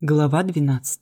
Глава 12.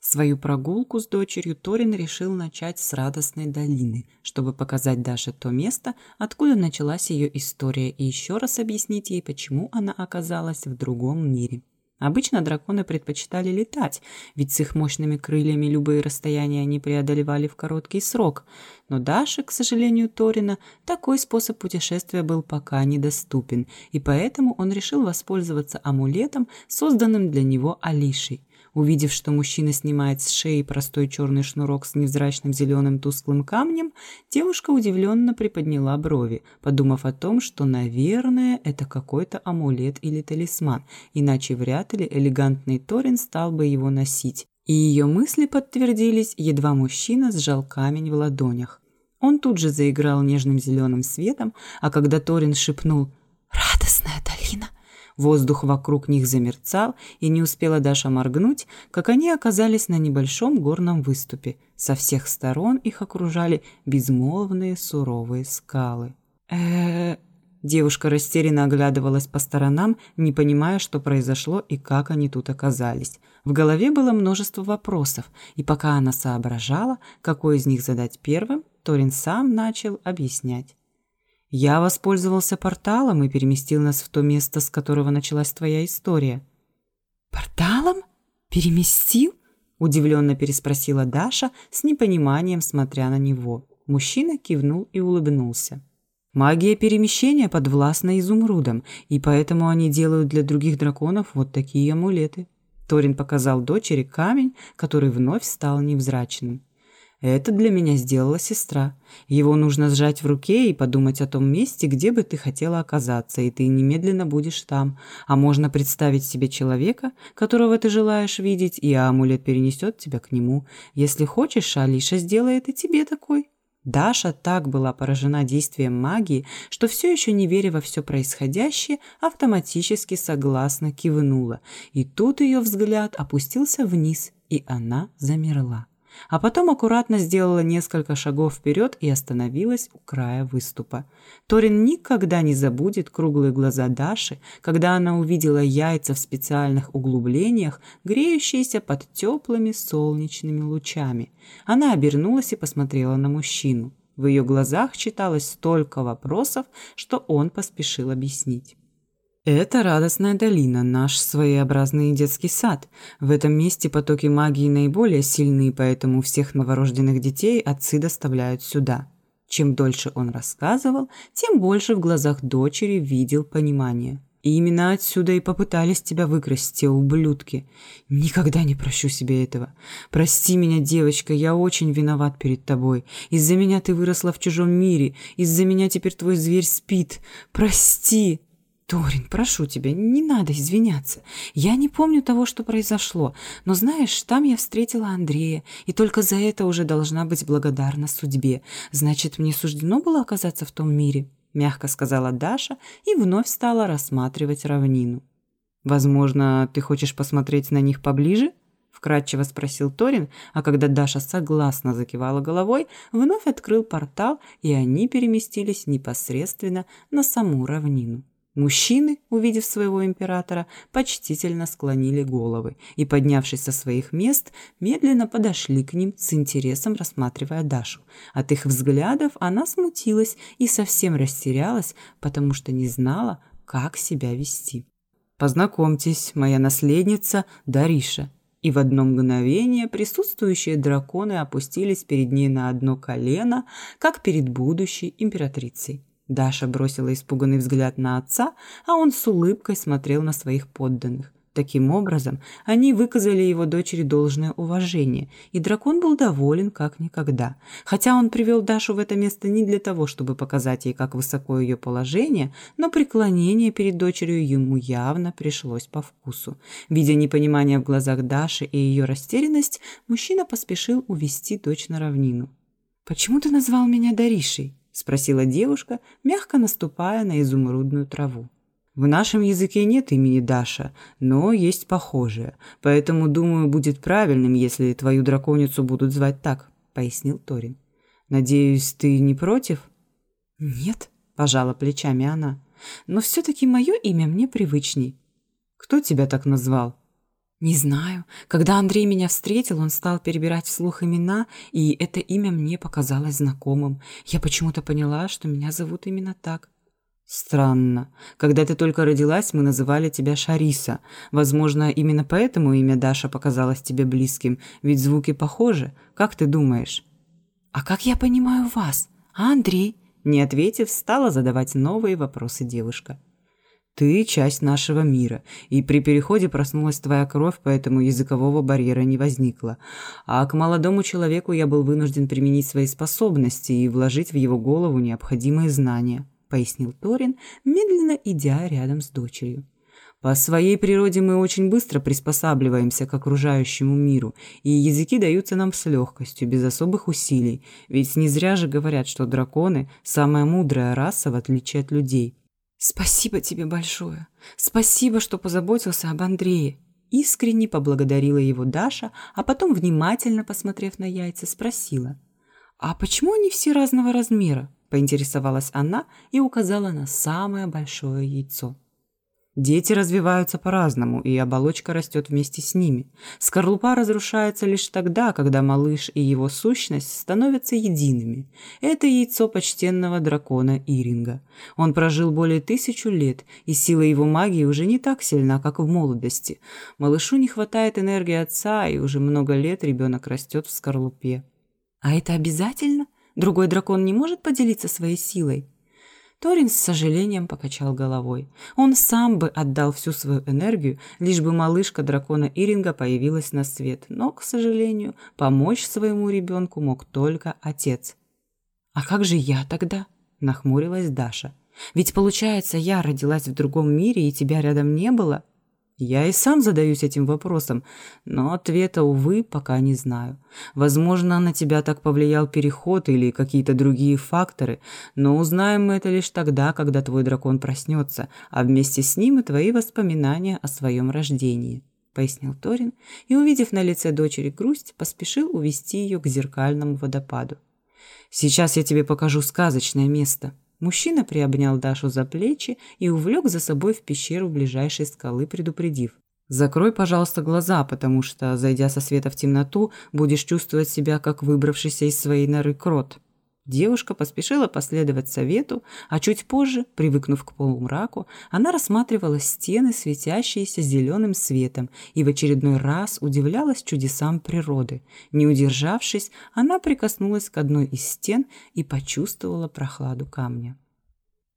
Свою прогулку с дочерью Торин решил начать с радостной долины, чтобы показать Даше то место, откуда началась ее история, и еще раз объяснить ей, почему она оказалась в другом мире. Обычно драконы предпочитали летать, ведь с их мощными крыльями любые расстояния они преодолевали в короткий срок. Но Даше, к сожалению Торина, такой способ путешествия был пока недоступен, и поэтому он решил воспользоваться амулетом, созданным для него Алишей. Увидев, что мужчина снимает с шеи простой черный шнурок с невзрачным зеленым тусклым камнем, девушка удивленно приподняла брови, подумав о том, что, наверное, это какой-то амулет или талисман, иначе вряд ли элегантный Торин стал бы его носить. И ее мысли подтвердились, едва мужчина сжал камень в ладонях. Он тут же заиграл нежным зеленым светом, а когда Торин шепнул «Радостная долина!», Воздух вокруг них замерцал, и не успела Даша моргнуть, как они оказались на небольшом горном выступе. Со всех сторон их окружали безмолвные суровые скалы. э Девушка растерянно оглядывалась по сторонам, не понимая, что произошло и как они тут оказались. В голове было множество вопросов, и пока она соображала, какой из них задать первым, Торин сам начал объяснять. Я воспользовался порталом и переместил нас в то место, с которого началась твоя история. Порталом? Переместил? Удивленно переспросила Даша с непониманием, смотря на него. Мужчина кивнул и улыбнулся. Магия перемещения подвластна изумрудам, и поэтому они делают для других драконов вот такие амулеты. Торин показал дочери камень, который вновь стал невзрачным. Это для меня сделала сестра. Его нужно сжать в руке и подумать о том месте, где бы ты хотела оказаться, и ты немедленно будешь там. А можно представить себе человека, которого ты желаешь видеть, и амулет перенесет тебя к нему. Если хочешь, Алиша сделает и тебе такой. Даша так была поражена действием магии, что все еще не веря во все происходящее, автоматически согласно кивнула. И тут ее взгляд опустился вниз, и она замерла а потом аккуратно сделала несколько шагов вперед и остановилась у края выступа. Торин никогда не забудет круглые глаза Даши, когда она увидела яйца в специальных углублениях, греющиеся под теплыми солнечными лучами. Она обернулась и посмотрела на мужчину. В ее глазах читалось столько вопросов, что он поспешил объяснить. Это радостная долина, наш своеобразный детский сад. В этом месте потоки магии наиболее сильны, поэтому всех новорожденных детей отцы доставляют сюда. Чем дольше он рассказывал, тем больше в глазах дочери видел понимание. И именно отсюда и попытались тебя выкрасть те ублюдки. Никогда не прощу себе этого. Прости меня, девочка, я очень виноват перед тобой. Из-за меня ты выросла в чужом мире. Из-за меня теперь твой зверь спит. Прости. Торин, прошу тебя, не надо извиняться. Я не помню того, что произошло, но знаешь, там я встретила Андрея, и только за это уже должна быть благодарна судьбе. Значит, мне суждено было оказаться в том мире, мягко сказала Даша и вновь стала рассматривать равнину. Возможно, ты хочешь посмотреть на них поближе? вкратчиво спросил Торин, а когда Даша согласно закивала головой, вновь открыл портал, и они переместились непосредственно на саму равнину. Мужчины, увидев своего императора, почтительно склонили головы и, поднявшись со своих мест, медленно подошли к ним с интересом рассматривая Дашу. От их взглядов она смутилась и совсем растерялась, потому что не знала, как себя вести. Познакомьтесь, моя наследница Дариша. И в одно мгновение присутствующие драконы опустились перед ней на одно колено, как перед будущей императрицей. Даша бросила испуганный взгляд на отца, а он с улыбкой смотрел на своих подданных. Таким образом, они выказали его дочери должное уважение, и дракон был доволен как никогда. Хотя он привел Дашу в это место не для того, чтобы показать ей, как высоко ее положение, но преклонение перед дочерью ему явно пришлось по вкусу. Видя непонимание в глазах Даши и ее растерянность, мужчина поспешил увести дочь на равнину. «Почему ты назвал меня Даришей?» Спросила девушка, мягко наступая на изумрудную траву. В нашем языке нет имени Даша, но есть похожее, поэтому, думаю, будет правильным, если твою драконицу будут звать так, пояснил Торин. Надеюсь, ты не против? Нет, пожала плечами она. Но все таки мое имя мне привычней. Кто тебя так назвал? Не знаю. Когда Андрей меня встретил, он стал перебирать вслух имена, и это имя мне показалось знакомым. Я почему-то поняла, что меня зовут именно так. Странно. Когда ты только родилась, мы называли тебя Шариса. Возможно, именно поэтому имя Даша показалось тебе близким, ведь звуки похожи. Как ты думаешь? А как я понимаю вас? А Андрей? Не ответив, стала задавать новые вопросы девушка. Ты часть нашего мира, и при переходе проснулась твоя кровь, поэтому языкового барьера не возникло. А к молодому человеку я был вынужден применить свои способности и вложить в его голову необходимые знания. — пояснил Торин, медленно идя рядом с дочерью. По своей природе мы очень быстро приспосабливаемся к окружающему миру, и языки даются нам с легкостью, без особых усилий, ведь не зря же говорят, что драконы – самая мудрая раса, в отличие от людей. «Спасибо тебе большое. Спасибо, что позаботился об Андрее». Искренне поблагодарила его Даша, а потом, внимательно посмотрев на яйца, спросила. «А почему они все разного размера?» поинтересовалась она и указала на самое большое яйцо. Дети развиваются по-разному, и оболочка растет вместе с ними. Скорлупа разрушается лишь тогда, когда малыш и его сущность становятся едиными. Это яйцо почтенного дракона Иринга. Он прожил более тысячу лет, и сила его магии уже не так сильна, как в молодости. Малышу не хватает энергии отца, и уже много лет ребенок растет в скорлупе. «А это обязательно?» Другой дракон не может поделиться своей силой. Торин с сожалением покачал головой. Он сам бы отдал всю свою энергию, лишь бы малышка дракона Иринга появилась на свет, но, к сожалению, помочь своему ребенку мог только отец. «А как же я тогда?» – нахмурилась Даша. «Ведь, получается, я родилась в другом мире, и тебя рядом не было?» Я и сам задаюсь этим вопросом, но ответа, увы, пока не знаю. Возможно, на тебя так повлиял переход или какие-то другие факторы, но узнаем мы это лишь тогда, когда твой дракон проснется, а вместе с ним и твои воспоминания о своем рождении», — пояснил Торин, и, увидев на лице дочери грусть, поспешил увести ее к зеркальному водопаду. «Сейчас я тебе покажу сказочное место», Мужчина приобнял Дашу за плечи и увлек за собой в пещеру ближайшей скалы, предупредив. «Закрой, пожалуйста, глаза, потому что, зайдя со света в темноту, будешь чувствовать себя, как выбравшийся из своей норы крот». Девушка поспешила последовать совету, а чуть позже, привыкнув к полумраку, она рассматривала стены, светящиеся зеленым светом, и в очередной раз удивлялась чудесам природы. Не удержавшись, она прикоснулась к одной из стен и почувствовала прохладу камня.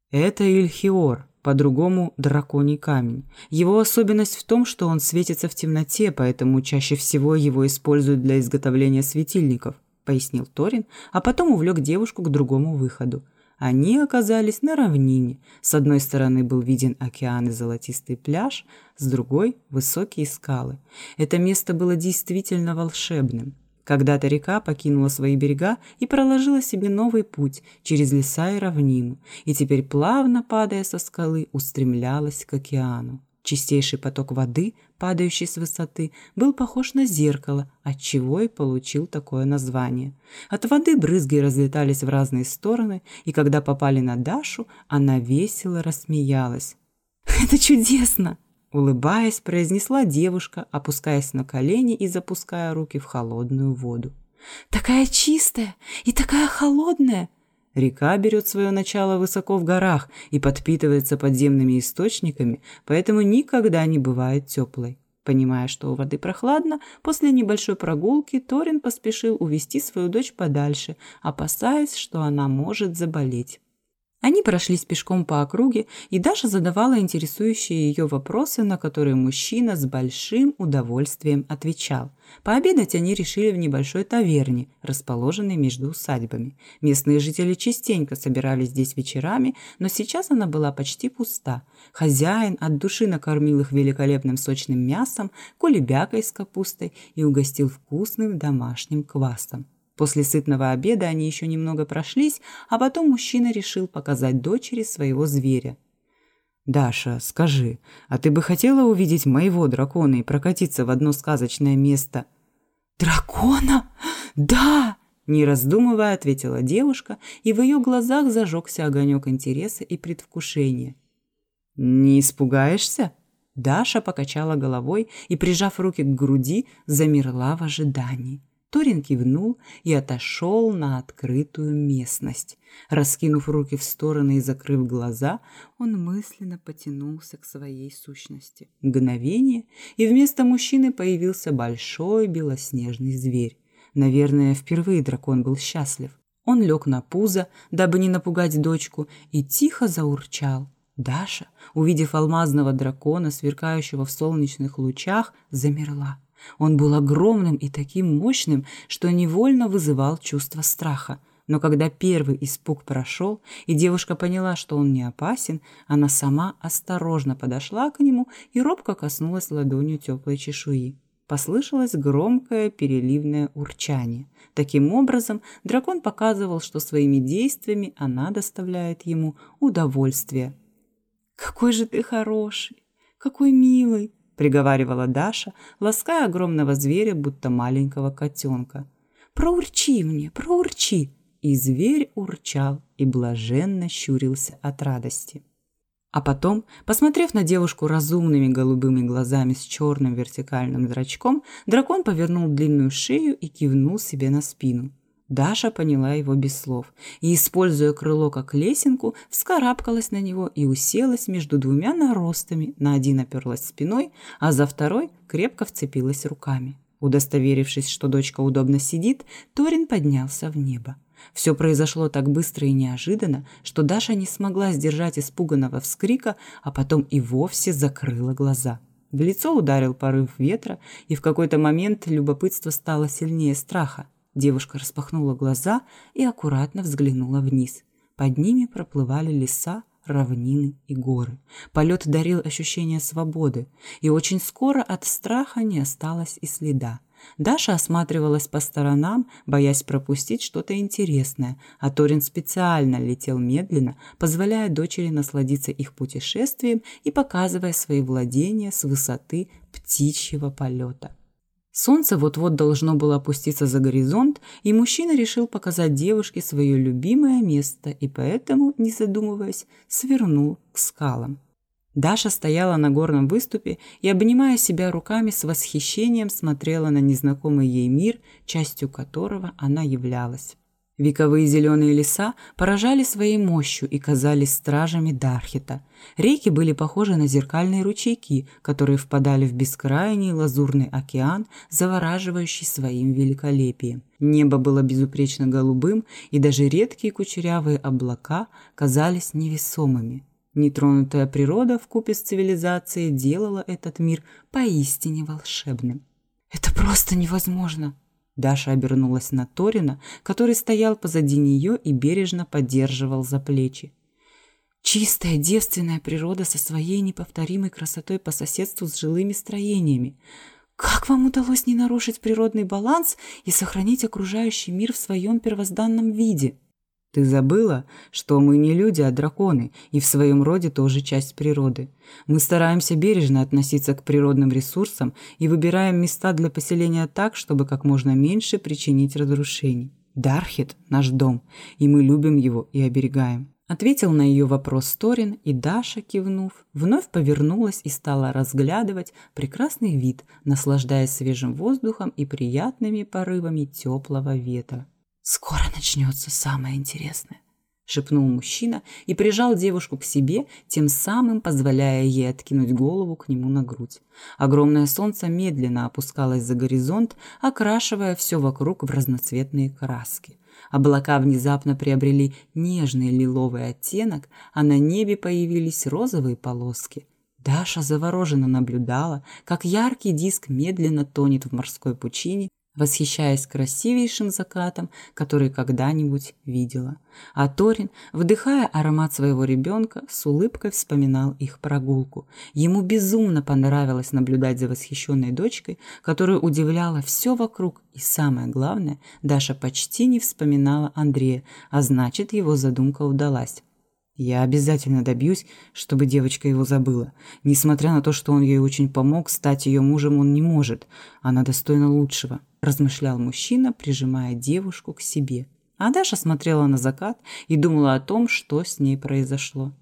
Это Ильхиор, по-другому драконий камень. Его особенность в том, что он светится в темноте, поэтому чаще всего его используют для изготовления светильников – пояснил Торин, а потом увлек девушку к другому выходу. Они оказались на равнине. С одной стороны был виден океан и золотистый пляж, с другой – высокие скалы. Это место было действительно волшебным. Когда-то река покинула свои берега и проложила себе новый путь через леса и равнину, и теперь, плавно падая со скалы, устремлялась к океану. Чистейший поток воды, падающий с высоты, был похож на зеркало, отчего и получил такое название. От воды брызги разлетались в разные стороны, и когда попали на Дашу, она весело рассмеялась. «Это чудесно!» Улыбаясь, произнесла девушка, опускаясь на колени и запуская руки в холодную воду. «Такая чистая и такая холодная!» Река берет свое начало высоко в горах и подпитывается подземными источниками, поэтому никогда не бывает теплой. Понимая, что у воды прохладно, после небольшой прогулки Торин поспешил увести свою дочь подальше, опасаясь, что она может заболеть. Они прошлись пешком по округе, и Даша задавала интересующие ее вопросы, на которые мужчина с большим удовольствием отвечал. Пообедать они решили в небольшой таверне, расположенной между усадьбами. Местные жители частенько собирались здесь вечерами, но сейчас она была почти пуста. Хозяин от души накормил их великолепным сочным мясом, кулебякой с капустой и угостил вкусным домашним квасом. После сытного обеда они еще немного прошлись, а потом мужчина решил показать дочери своего зверя. «Даша, скажи, а ты бы хотела увидеть моего дракона и прокатиться в одно сказочное место?» «Дракона? Да!» Не раздумывая, ответила девушка, и в ее глазах зажегся огонек интереса и предвкушения. «Не испугаешься?» Даша покачала головой и, прижав руки к груди, замерла в ожидании. Торин кивнул и отошел на открытую местность. Раскинув руки в стороны и закрыв глаза, он мысленно потянулся к своей сущности. Мгновение, и вместо мужчины появился большой белоснежный зверь. Наверное, впервые дракон был счастлив. Он лег на пузо, дабы не напугать дочку, и тихо заурчал. Даша, увидев алмазного дракона, сверкающего в солнечных лучах, замерла. Он был огромным и таким мощным, что невольно вызывал чувство страха. Но когда первый испуг прошел, и девушка поняла, что он не опасен, она сама осторожно подошла к нему и робко коснулась ладонью теплой чешуи. Послышалось громкое переливное урчание. Таким образом, дракон показывал, что своими действиями она доставляет ему удовольствие. «Какой же ты хороший! Какой милый!» Приговаривала Даша, лаская огромного зверя, будто маленького котенка. «Проурчи мне, проурчи!» И зверь урчал и блаженно щурился от радости. А потом, посмотрев на девушку разумными голубыми глазами с черным вертикальным зрачком, дракон повернул длинную шею и кивнул себе на спину. Даша поняла его без слов и, используя крыло как лесенку, вскарабкалась на него и уселась между двумя наростами, на один оперлась спиной, а за второй крепко вцепилась руками. Удостоверившись, что дочка удобно сидит, Торин поднялся в небо. Все произошло так быстро и неожиданно, что Даша не смогла сдержать испуганного вскрика, а потом и вовсе закрыла глаза. В лицо ударил порыв ветра, и в какой-то момент любопытство стало сильнее страха. Девушка распахнула глаза и аккуратно взглянула вниз. Под ними проплывали леса, равнины и горы. Полет дарил ощущение свободы, и очень скоро от страха не осталось и следа. Даша осматривалась по сторонам, боясь пропустить что-то интересное, а Торин специально летел медленно, позволяя дочери насладиться их путешествием и показывая свои владения с высоты птичьего полета. Солнце вот-вот должно было опуститься за горизонт, и мужчина решил показать девушке свое любимое место и поэтому, не задумываясь, свернул к скалам. Даша стояла на горном выступе и, обнимая себя руками, с восхищением смотрела на незнакомый ей мир, частью которого она являлась. Вековые зеленые леса поражали своей мощью и казались стражами Дархита. Реки были похожи на зеркальные ручейки, которые впадали в бескрайний лазурный океан, завораживающий своим великолепием. Небо было безупречно голубым, и даже редкие кучерявые облака казались невесомыми. Нетронутая природа вкупе с цивилизацией делала этот мир поистине волшебным. «Это просто невозможно!» Даша обернулась на Торина, который стоял позади нее и бережно поддерживал за плечи. Чистая девственная природа со своей неповторимой красотой по соседству с жилыми строениями. Как вам удалось не нарушить природный баланс и сохранить окружающий мир в своем первозданном виде? Ты забыла, что мы не люди, а драконы, и в своем роде тоже часть природы. Мы стараемся бережно относиться к природным ресурсам и выбираем места для поселения так, чтобы как можно меньше причинить разрушений. Дархет – наш дом, и мы любим его и оберегаем. Ответил на ее вопрос Торин, и Даша, кивнув, вновь повернулась и стала разглядывать прекрасный вид, наслаждаясь свежим воздухом и приятными порывами теплого ветра. «Скоро начнется самое интересное», — шепнул мужчина и прижал девушку к себе, тем самым позволяя ей откинуть голову к нему на грудь. Огромное солнце медленно опускалось за горизонт, окрашивая все вокруг в разноцветные краски. Облака внезапно приобрели нежный лиловый оттенок, а на небе появились розовые полоски. Даша завороженно наблюдала, как яркий диск медленно тонет в морской пучине, восхищаясь красивейшим закатом, который когда-нибудь видела. А Торин, вдыхая аромат своего ребенка, с улыбкой вспоминал их прогулку. Ему безумно понравилось наблюдать за восхищенной дочкой, которую удивляло все вокруг, и самое главное, Даша почти не вспоминала Андрея, а значит, его задумка удалась. Я обязательно добьюсь, чтобы девочка его забыла. Несмотря на то, что он ей очень помог, стать ее мужем он не может. Она достойна лучшего размышлял мужчина, прижимая девушку к себе. А Даша смотрела на закат и думала о том, что с ней произошло.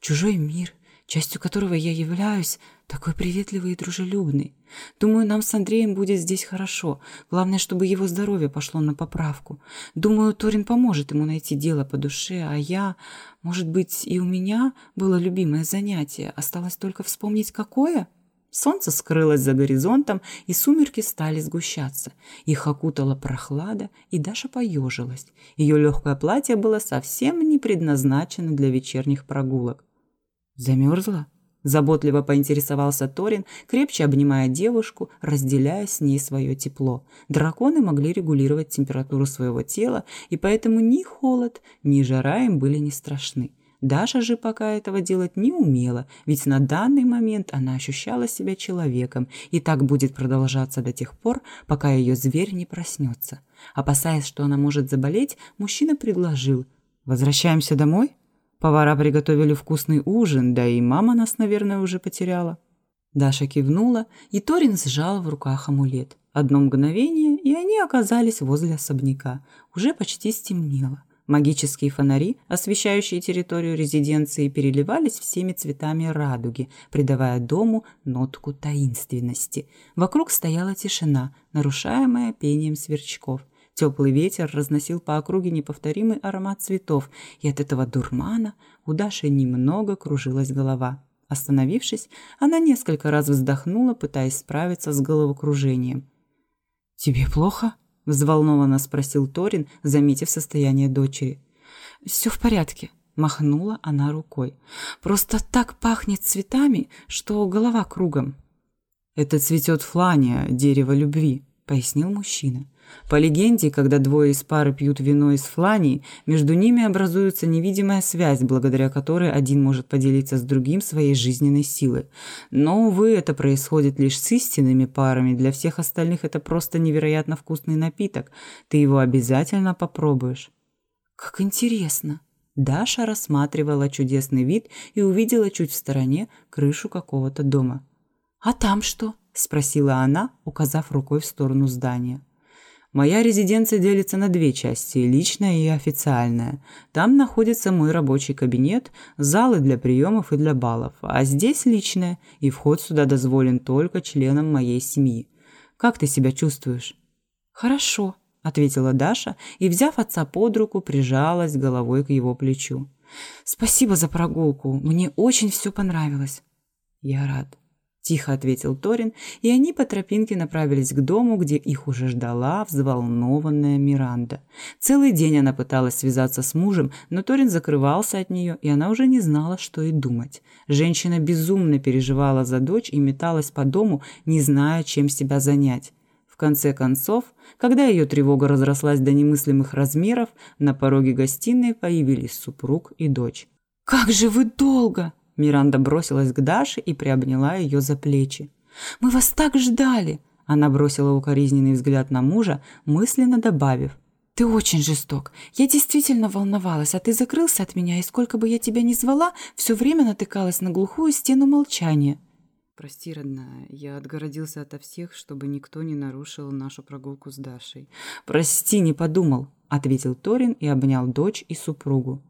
Чужой мир, частью которого я являюсь, такой приветливый и дружелюбный. Думаю, нам с Андреем будет здесь хорошо. Главное, чтобы его здоровье пошло на поправку. Думаю, Торин поможет ему найти дело по душе, а я... Может быть, и у меня было любимое занятие. Осталось только вспомнить, какое?» Солнце скрылось за горизонтом, и сумерки стали сгущаться. Их окутала прохлада, и Даша поежилась. Ее легкое платье было совсем не предназначено для вечерних прогулок. «Замерзла?» – заботливо поинтересовался Торин, крепче обнимая девушку, разделяя с ней свое тепло. Драконы могли регулировать температуру своего тела, и поэтому ни холод, ни жара им были не страшны. Даша же пока этого делать не умела, ведь на данный момент она ощущала себя человеком, и так будет продолжаться до тех пор, пока ее зверь не проснется. Опасаясь, что она может заболеть, мужчина предложил «Возвращаемся домой?» Повара приготовили вкусный ужин, да и мама нас, наверное, уже потеряла. Даша кивнула, и Торин сжал в руках амулет. Одно мгновение, и они оказались возле особняка. Уже почти стемнело. Магические фонари, освещающие территорию резиденции, переливались всеми цветами радуги, придавая дому нотку таинственности. Вокруг стояла тишина, нарушаемая пением сверчков. Теплый ветер разносил по округе неповторимый аромат цветов, и от этого дурмана у Даши немного кружилась голова. Остановившись, она несколько раз вздохнула, пытаясь справиться с головокружением. «Тебе плохо?» – взволнованно спросил Торин, заметив состояние дочери. «Все в порядке», – махнула она рукой. «Просто так пахнет цветами, что голова кругом». «Это цветет флания, дерево любви», – пояснил мужчина. По легенде, когда двое из пары пьют вино из флании, между ними образуется невидимая связь, благодаря которой один может поделиться с другим своей жизненной силой. Но, увы, это происходит лишь с истинными парами, для всех остальных это просто невероятно вкусный напиток. Ты его обязательно попробуешь. Как интересно. Даша рассматривала чудесный вид и увидела чуть в стороне крышу какого-то дома. «А там что?» – спросила она, указав рукой в сторону здания. Моя резиденция делится на две части – личная и официальная. Там находится мой рабочий кабинет, залы для приемов и для балов. А здесь личная, и вход сюда дозволен только членам моей семьи. Как ты себя чувствуешь? Хорошо, ответила Даша и, взяв отца под руку, прижалась головой к его плечу. Спасибо за прогулку. Мне очень все понравилось. Я рад. Тихо ответил Торин, и они по тропинке направились к дому, где их уже ждала взволнованная Миранда. Целый день она пыталась связаться с мужем, но Торин закрывался от нее, и она уже не знала, что и думать. Женщина безумно переживала за дочь и металась по дому, не зная, чем себя занять. В конце концов, когда ее тревога разрослась до немыслимых размеров, на пороге гостиной появились супруг и дочь. «Как же вы долго!» Миранда бросилась к Даше и приобняла ее за плечи. «Мы вас так ждали!» Она бросила укоризненный взгляд на мужа, мысленно добавив. «Ты очень жесток. Я действительно волновалась, а ты закрылся от меня, и сколько бы я тебя ни звала, все время натыкалась на глухую стену молчания». «Прости, родная, я отгородился ото всех, чтобы никто не нарушил нашу прогулку с Дашей». «Прости, не подумал», — ответил Торин и обнял дочь и супругу.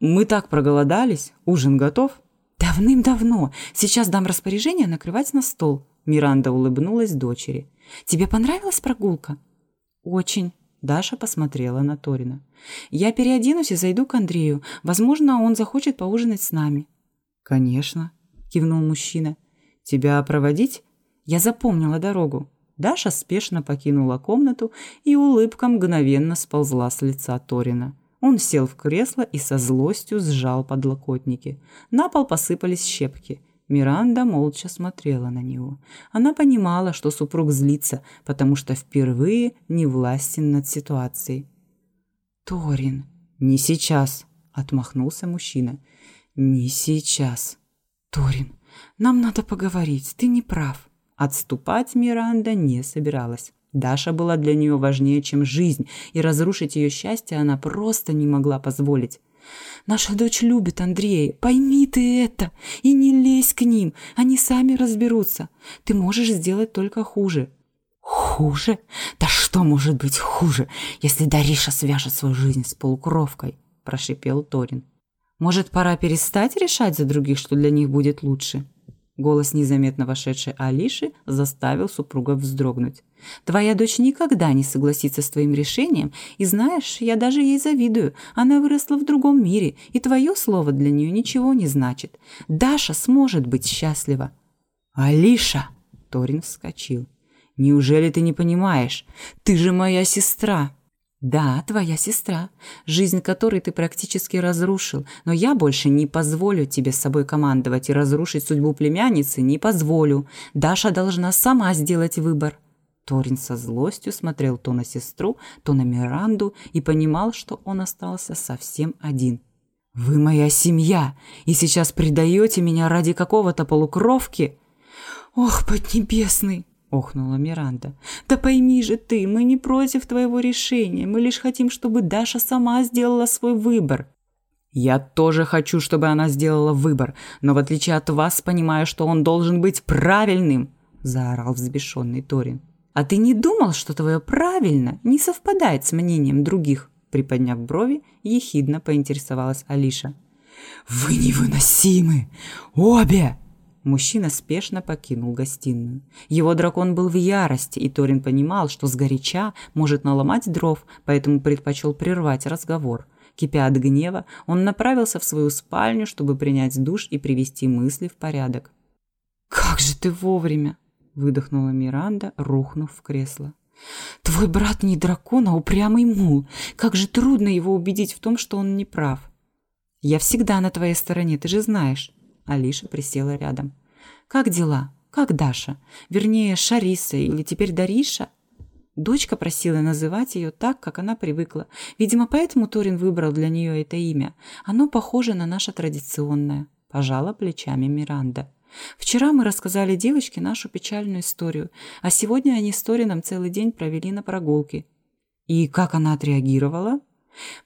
«Мы так проголодались. Ужин готов?» «Давным-давно. Сейчас дам распоряжение накрывать на стол». Миранда улыбнулась дочери. «Тебе понравилась прогулка?» «Очень». Даша посмотрела на Торина. «Я переоденусь и зайду к Андрею. Возможно, он захочет поужинать с нами». «Конечно», — кивнул мужчина. «Тебя проводить?» Я запомнила дорогу. Даша спешно покинула комнату, и улыбка мгновенно сползла с лица Торина. Он сел в кресло и со злостью сжал подлокотники. На пол посыпались щепки. Миранда молча смотрела на него. Она понимала, что супруг злится, потому что впервые не властен над ситуацией. «Торин, не сейчас», — отмахнулся мужчина. «Не сейчас». «Торин, нам надо поговорить, ты не прав». Отступать Миранда не собиралась. Даша была для нее важнее, чем жизнь, и разрушить ее счастье она просто не могла позволить. «Наша дочь любит Андрея, пойми ты это, и не лезь к ним, они сами разберутся. Ты можешь сделать только хуже». «Хуже? Да что может быть хуже, если Дариша свяжет свою жизнь с полукровкой?» – прошипел Торин. Может, пора перестать решать за других, что для них будет лучше?» Голос незаметно вошедшей Алиши заставил супруга вздрогнуть. «Твоя дочь никогда не согласится с твоим решением, и знаешь, я даже ей завидую. Она выросла в другом мире, и твое слово для нее ничего не значит. Даша сможет быть счастлива». «Алиша!» – Торин вскочил. «Неужели ты не понимаешь? Ты же моя сестра!» Да, твоя сестра, жизнь которой ты практически разрушил, но я больше не позволю тебе с собой командовать и разрушить судьбу племянницы не позволю. Даша должна сама сделать выбор. Торин со злостью смотрел то на сестру, то на Миранду и понимал, что он остался совсем один. «Вы моя семья, и сейчас предаете меня ради какого-то полукровки?» «Ох, поднебесный!» Охнула Миранда. Да пойми же ты, мы не против твоего решения, мы лишь хотим, чтобы Даша сама сделала свой выбор. Я тоже хочу, чтобы она сделала выбор, но в отличие от вас, понимаю, что он должен быть правильным, заорал взбешенный Торин. А ты не думал, что твое правильно не совпадает с мнением других? Приподняв брови, ехидно поинтересовалась Алиша. Вы невыносимы, обе! Мужчина спешно покинул гостиную. Его дракон был в ярости, и Торин понимал, что сгоряча может наломать дров, поэтому предпочел прервать разговор. Кипя от гнева, он направился в свою спальню, чтобы принять душ и привести мысли в порядок. «Как же ты вовремя!» – выдохнула Миранда, рухнув в кресло. «Твой брат не дракон, а упрямый мул. Как же трудно его убедить в том, что он не прав». «Я всегда на твоей стороне, ты же знаешь». Алиша присела рядом. «Как дела? Как Даша? Вернее, Шариса или теперь Дариша?» Дочка просила называть ее так, как она привыкла. Видимо, поэтому Торин выбрал для нее это имя. Оно похоже на наше традиционное. Пожала плечами Миранда. Вчера мы рассказали девочке нашу печальную историю, а сегодня они с Торином целый день провели на прогулке. И как она отреагировала?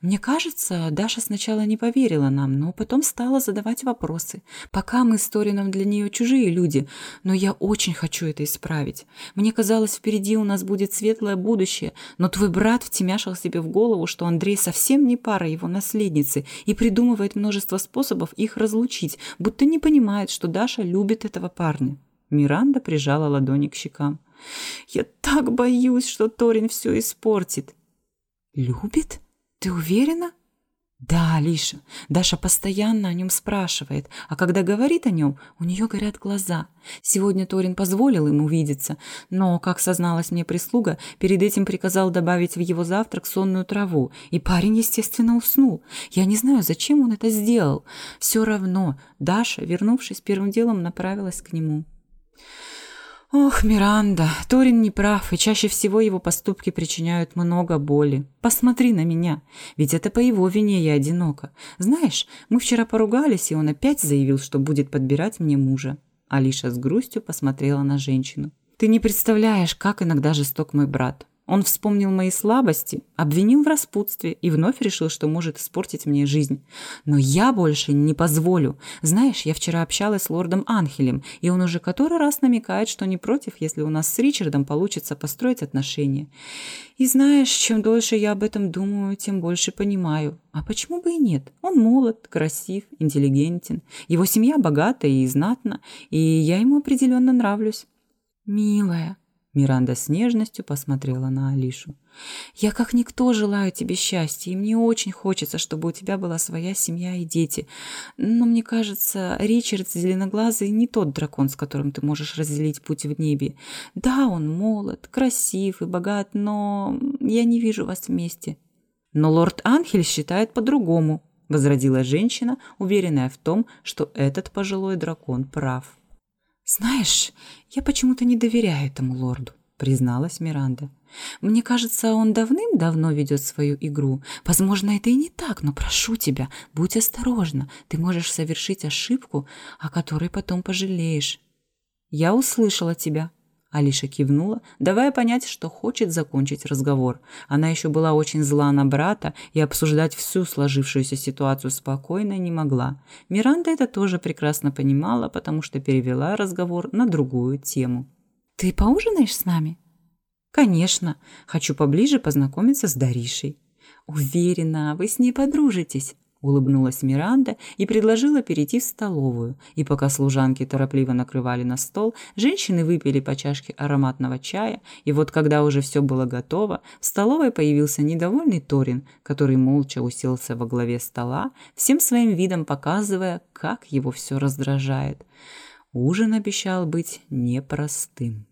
Мне кажется, Даша сначала не поверила нам, но потом стала задавать вопросы. Пока мы с Торином для нее чужие люди, но я очень хочу это исправить. Мне казалось, впереди у нас будет светлое будущее, но твой брат втемяшил себе в голову, что Андрей совсем не пара его наследницы и придумывает множество способов их разлучить, будто не понимает, что Даша любит этого парня. Миранда прижала ладони к щекам. «Я так боюсь, что Торин все испортит». «Любит?» Ты уверена? Да, Алиша. Даша постоянно о нем спрашивает, а когда говорит о нем, у нее горят глаза. Сегодня Торин позволил ему видеться, но, как созналась мне прислуга, перед этим приказал добавить в его завтрак сонную траву, и парень, естественно, уснул. Я не знаю, зачем он это сделал. Все равно Даша, вернувшись первым делом, направилась к нему. Ох, Миранда, Торин не прав, и чаще всего его поступки причиняют много боли. Посмотри на меня, ведь это по его вине я одинока. Знаешь, мы вчера поругались, и он опять заявил, что будет подбирать мне мужа. Алиша с грустью посмотрела на женщину. Ты не представляешь, как иногда жесток мой брат. Он вспомнил мои слабости, обвинил в распутстве и вновь решил, что может испортить мне жизнь. Но я больше не позволю. Знаешь, я вчера общалась с лордом Анхелем, и он уже который раз намекает, что не против, если у нас с Ричардом получится построить отношения. И знаешь, чем дольше я об этом думаю, тем больше понимаю. А почему бы и нет? Он молод, красив, интеллигентен. Его семья богата и знатна, и я ему определенно нравлюсь. «Милая», Миранда с нежностью посмотрела на Алишу. «Я как никто желаю тебе счастья, и мне очень хочется, чтобы у тебя была своя семья и дети. Но мне кажется, Ричард Зеленоглазый не тот дракон, с которым ты можешь разделить путь в небе. Да, он молод, красив и богат, но я не вижу вас вместе». «Но лорд Анхель считает по-другому», — возразила женщина, уверенная в том, что этот пожилой дракон прав. «Знаешь, я почему-то не доверяю этому лорду», — призналась Миранда. «Мне кажется, он давным-давно ведет свою игру. Возможно, это и не так, но прошу тебя, будь осторожна. Ты можешь совершить ошибку, о которой потом пожалеешь». «Я услышала тебя», Алиша кивнула, давая понять, что хочет закончить разговор. Она еще была очень зла на брата и обсуждать всю сложившуюся ситуацию спокойно не могла. Миранда это тоже прекрасно понимала, потому что перевела разговор на другую тему. «Ты поужинаешь с нами?» «Конечно. Хочу поближе познакомиться с Даришей». «Уверена, вы с ней подружитесь», улыбнулась Миранда и предложила перейти в столовую. И пока служанки торопливо накрывали на стол, женщины выпили по чашке ароматного чая, и вот когда уже все было готово, в столовой появился недовольный Торин, который молча уселся во главе стола, всем своим видом показывая, как его все раздражает. Ужин обещал быть непростым.